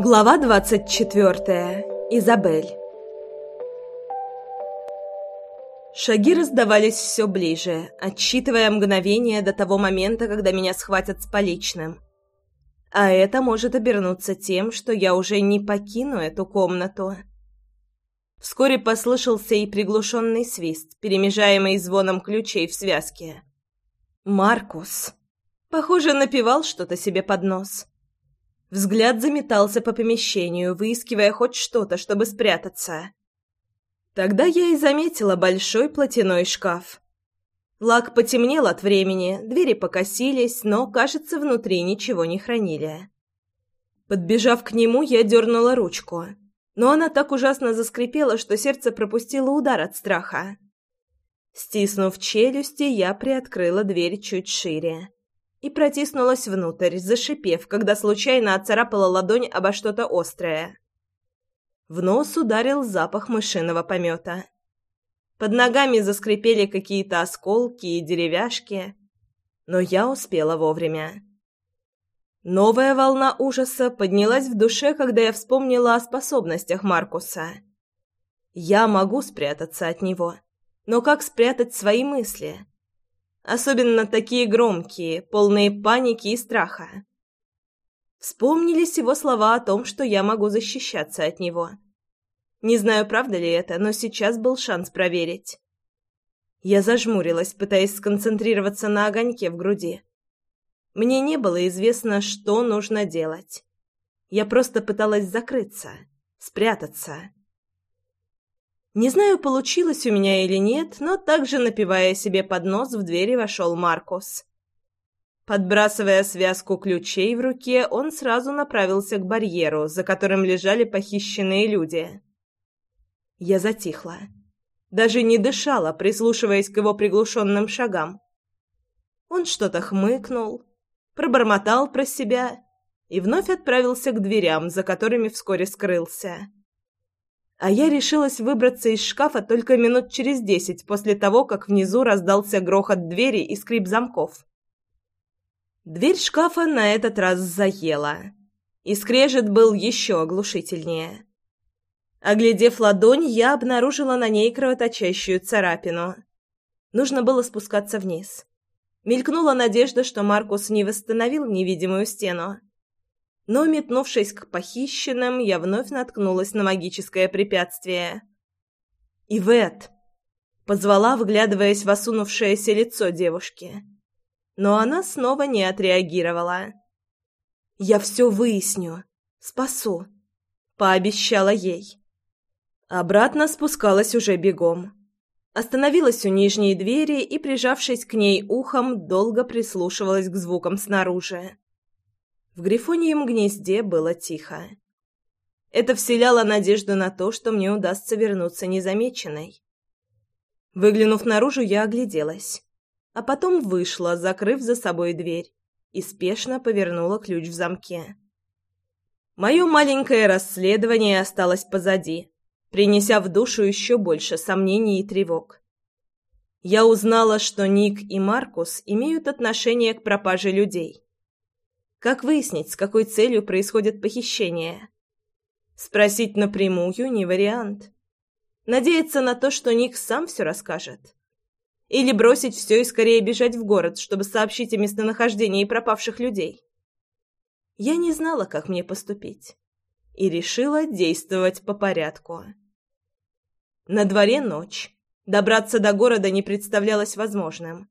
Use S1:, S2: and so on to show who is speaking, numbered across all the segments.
S1: Глава 24. Изабель. Шаги раздавались все ближе, отсчитывая мгновение до того момента, когда меня схватят с поличным. А это может обернуться тем, что я уже не покину эту комнату. Вскоре послышался и приглушенный свист, перемежаемый звоном ключей в связке. Маркус. Похоже, напевал что-то себе под нос. Взгляд заметался по помещению, выискивая хоть что-то, чтобы спрятаться. Тогда я и заметила большой платяной шкаф. Лак потемнел от времени, двери покосились, но, кажется, внутри ничего не хранили. Подбежав к нему, я дернула ручку, но она так ужасно заскрипела, что сердце пропустило удар от страха. Стиснув челюсти, я приоткрыла дверь чуть шире и протиснулась внутрь, зашипев, когда случайно отцарапала ладонь обо что-то острое. В нос ударил запах мышиного помета. Под ногами заскрипели какие-то осколки и деревяшки, но я успела вовремя. Новая волна ужаса поднялась в душе, когда я вспомнила о способностях Маркуса. Я могу спрятаться от него, но как спрятать свои мысли? Особенно такие громкие, полные паники и страха. Вспомнились его слова о том, что я могу защищаться от него. Не знаю, правда ли это, но сейчас был шанс проверить. Я зажмурилась, пытаясь сконцентрироваться на огоньке в груди. Мне не было известно, что нужно делать. Я просто пыталась закрыться, спрятаться. Не знаю, получилось у меня или нет, но также, напивая себе под нос, в двери вошел Маркус. Подбрасывая связку ключей в руке, он сразу направился к барьеру, за которым лежали похищенные люди. Я затихла. Даже не дышала, прислушиваясь к его приглушенным шагам. Он что-то хмыкнул, пробормотал про себя и вновь отправился к дверям, за которыми вскоре скрылся а я решилась выбраться из шкафа только минут через десять после того, как внизу раздался грохот двери и скрип замков. Дверь шкафа на этот раз заела, и скрежет был еще оглушительнее. Оглядев ладонь, я обнаружила на ней кровоточащую царапину. Нужно было спускаться вниз. Мелькнула надежда, что Маркус не восстановил невидимую стену но, метнувшись к похищенным, я вновь наткнулась на магическое препятствие. «Ивет!» — позвала, вглядываясь в осунувшееся лицо девушки. Но она снова не отреагировала. «Я все выясню. Спасу», — пообещала ей. Обратно спускалась уже бегом. Остановилась у нижней двери и, прижавшись к ней ухом, долго прислушивалась к звукам снаружи. В грифонием гнезде было тихо. Это вселяло надежду на то, что мне удастся вернуться незамеченной. Выглянув наружу, я огляделась, а потом вышла, закрыв за собой дверь, и спешно повернула ключ в замке. Мое маленькое расследование осталось позади, принеся в душу еще больше сомнений и тревог. Я узнала, что Ник и Маркус имеют отношение к пропаже людей. Как выяснить, с какой целью происходит похищение? Спросить напрямую не вариант. Надеяться на то, что Ник сам все расскажет. Или бросить все и скорее бежать в город, чтобы сообщить о местонахождении пропавших людей. Я не знала, как мне поступить. И решила действовать по порядку. На дворе ночь. Добраться до города не представлялось возможным.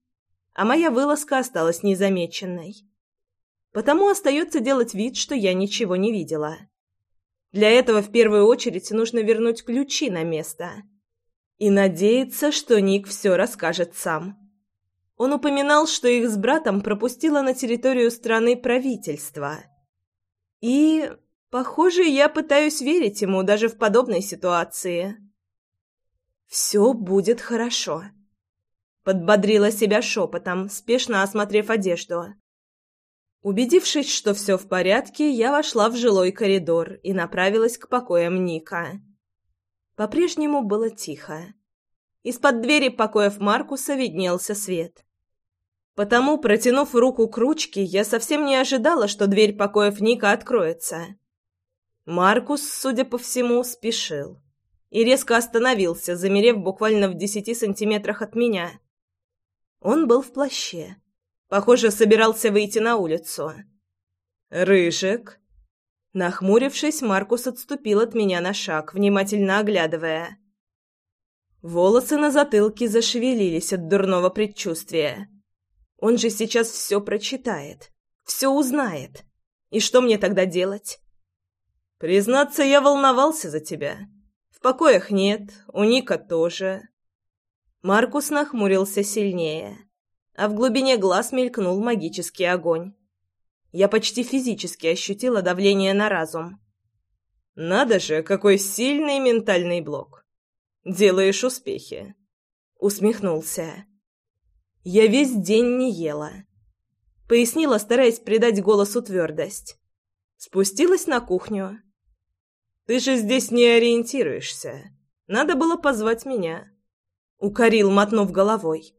S1: А моя вылазка осталась незамеченной. Потому остается делать вид, что я ничего не видела. Для этого в первую очередь нужно вернуть ключи на место. И надеяться, что Ник все расскажет сам. Он упоминал, что их с братом пропустило на территорию страны правительство. И, похоже, я пытаюсь верить ему даже в подобной ситуации. «Все будет хорошо», — подбодрила себя шепотом, спешно осмотрев одежду. Убедившись, что все в порядке, я вошла в жилой коридор и направилась к покоям Ника. По-прежнему было тихо. Из-под двери покоев Маркуса виднелся свет. Потому, протянув руку к ручке, я совсем не ожидала, что дверь покоев Ника откроется. Маркус, судя по всему, спешил и резко остановился, замерев буквально в десяти сантиметрах от меня. Он был в плаще. Похоже, собирался выйти на улицу. «Рыжик!» Нахмурившись, Маркус отступил от меня на шаг, внимательно оглядывая. Волосы на затылке зашевелились от дурного предчувствия. Он же сейчас все прочитает, все узнает. И что мне тогда делать? Признаться, я волновался за тебя. В покоях нет, у Ника тоже. Маркус нахмурился сильнее, а в глубине глаз мелькнул магический огонь. Я почти физически ощутила давление на разум. Надо же, какой сильный ментальный блок. Делаешь успехи. Усмехнулся. Я весь день не ела. Пояснила, стараясь придать голосу твердость. Спустилась на кухню, ты же здесь не ориентируешься. Надо было позвать меня. Укорил, мотнув головой.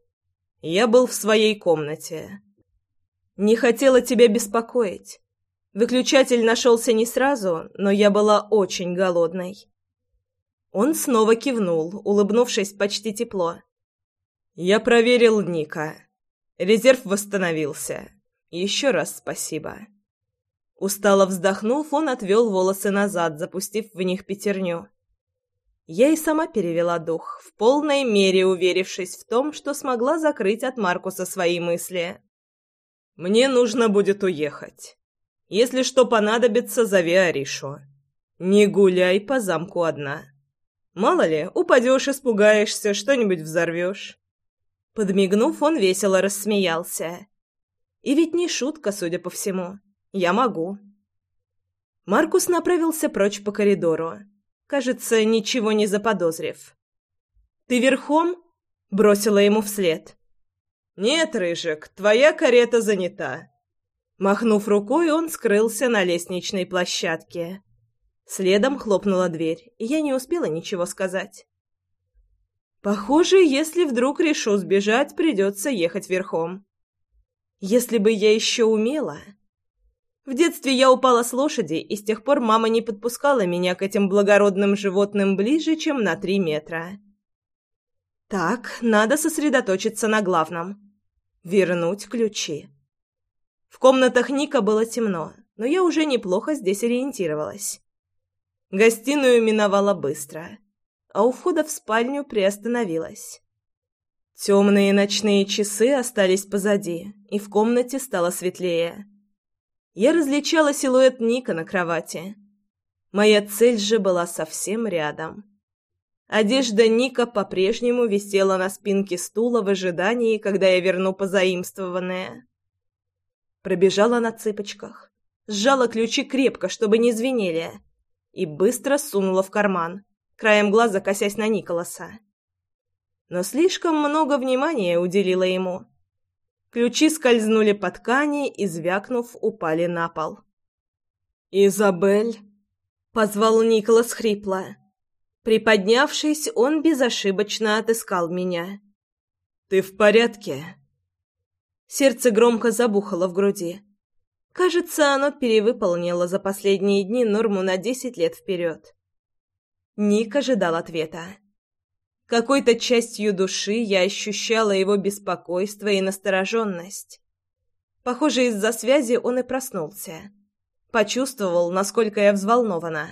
S1: Я был в своей комнате. Не хотела тебя беспокоить. Выключатель нашелся не сразу, но я была очень голодной. Он снова кивнул, улыбнувшись почти тепло. Я проверил Ника. Резерв восстановился. Еще раз спасибо. Устало вздохнув, он отвел волосы назад, запустив в них пятерню. Я и сама перевела дух, в полной мере уверившись в том, что смогла закрыть от Маркуса свои мысли. «Мне нужно будет уехать. Если что понадобится, зови Аришу. Не гуляй по замку одна. Мало ли, упадешь, испугаешься, что-нибудь взорвешь». Подмигнув, он весело рассмеялся. И ведь не шутка, судя по всему. Я могу. Маркус направился прочь по коридору, кажется, ничего не заподозрив. «Ты верхом?» — бросила ему вслед. «Нет, Рыжик, твоя карета занята». Махнув рукой, он скрылся на лестничной площадке. Следом хлопнула дверь, и я не успела ничего сказать. Похоже, если вдруг решу сбежать, придется ехать верхом. Если бы я еще умела... В детстве я упала с лошади, и с тех пор мама не подпускала меня к этим благородным животным ближе, чем на три метра. Так, надо сосредоточиться на главном. Вернуть ключи. В комнатах Ника было темно, но я уже неплохо здесь ориентировалась. Гостиную миновала быстро, а у входа в спальню приостановилась. Темные ночные часы остались позади, и в комнате стало светлее я различала силуэт Ника на кровати. Моя цель же была совсем рядом. Одежда Ника по-прежнему висела на спинке стула в ожидании, когда я верну позаимствованное. Пробежала на цыпочках, сжала ключи крепко, чтобы не звенели, и быстро сунула в карман, краем глаза косясь на Николаса. Но слишком много внимания уделила ему — Ключи скользнули по ткани и, звякнув, упали на пол. «Изабель!» — позвал Николас хрипло. Приподнявшись, он безошибочно отыскал меня. «Ты в порядке?» Сердце громко забухало в груди. Кажется, оно перевыполнило за последние дни норму на десять лет вперед. Ник ожидал ответа. Какой-то частью души я ощущала его беспокойство и настороженность. Похоже, из-за связи он и проснулся. Почувствовал, насколько я взволнована.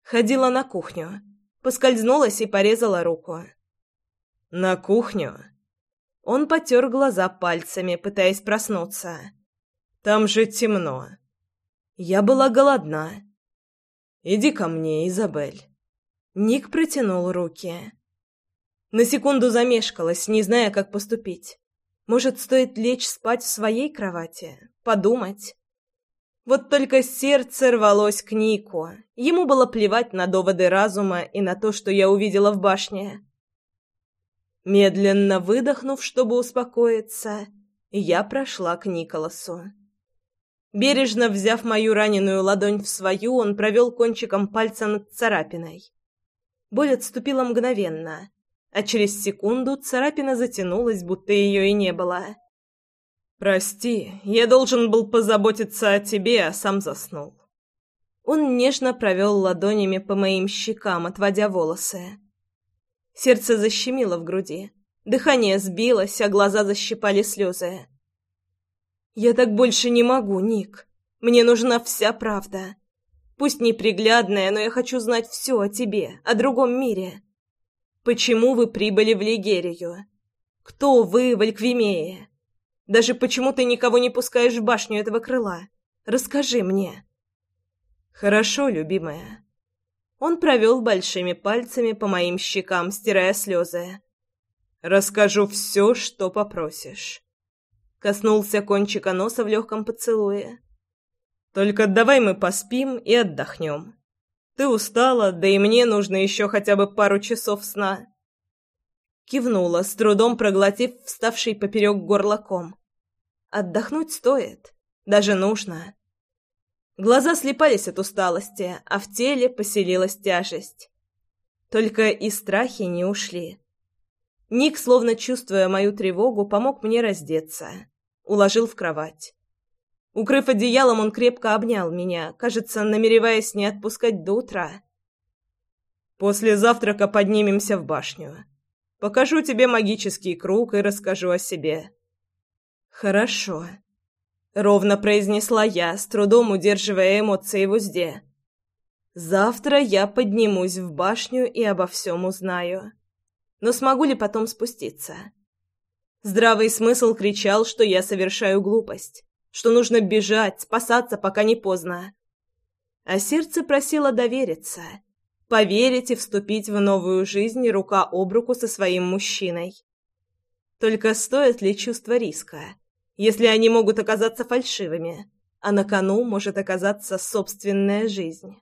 S1: Ходила на кухню. Поскользнулась и порезала руку. «На кухню?» Он потер глаза пальцами, пытаясь проснуться. «Там же темно». Я была голодна. «Иди ко мне, Изабель». Ник протянул руки. На секунду замешкалась, не зная, как поступить. Может, стоит лечь спать в своей кровати? Подумать? Вот только сердце рвалось к Нику. Ему было плевать на доводы разума и на то, что я увидела в башне. Медленно выдохнув, чтобы успокоиться, я прошла к Николасу. Бережно взяв мою раненую ладонь в свою, он провел кончиком пальца над царапиной. Боль отступила мгновенно, а через секунду царапина затянулась, будто ее и не было. «Прости, я должен был позаботиться о тебе, а сам заснул». Он нежно провел ладонями по моим щекам, отводя волосы. Сердце защемило в груди. Дыхание сбилось, а глаза защипали слезы. «Я так больше не могу, Ник. Мне нужна вся правда. Пусть неприглядная, но я хочу знать все о тебе, о другом мире. Почему вы прибыли в Лигерию? Кто вы в? Даже почему ты никого не пускаешь в башню этого крыла? Расскажи мне». «Хорошо, любимая». Он провел большими пальцами по моим щекам, стирая слезы. «Расскажу все, что попросишь». Коснулся кончика носа в легком поцелуе. «Только давай мы поспим и отдохнем. Ты устала, да и мне нужно еще хотя бы пару часов сна». Кивнула, с трудом проглотив вставший поперек горлаком. «Отдохнуть стоит. Даже нужно». Глаза слепались от усталости, а в теле поселилась тяжесть. Только и страхи не ушли. Ник, словно чувствуя мою тревогу, помог мне раздеться. Уложил в кровать. Укрыв одеялом, он крепко обнял меня, кажется, намереваясь не отпускать до утра. «После завтрака поднимемся в башню. Покажу тебе магический круг и расскажу о себе». «Хорошо», ровно произнесла я, с трудом удерживая эмоции в узде. Завтра я поднимусь в башню и обо всем узнаю. Но смогу ли потом спуститься? Здравый смысл кричал, что я совершаю глупость, что нужно бежать, спасаться, пока не поздно. А сердце просило довериться, поверить и вступить в новую жизнь рука об руку со своим мужчиной. Только стоит ли чувство риска? если они могут оказаться фальшивыми, а на кону может оказаться собственная жизнь.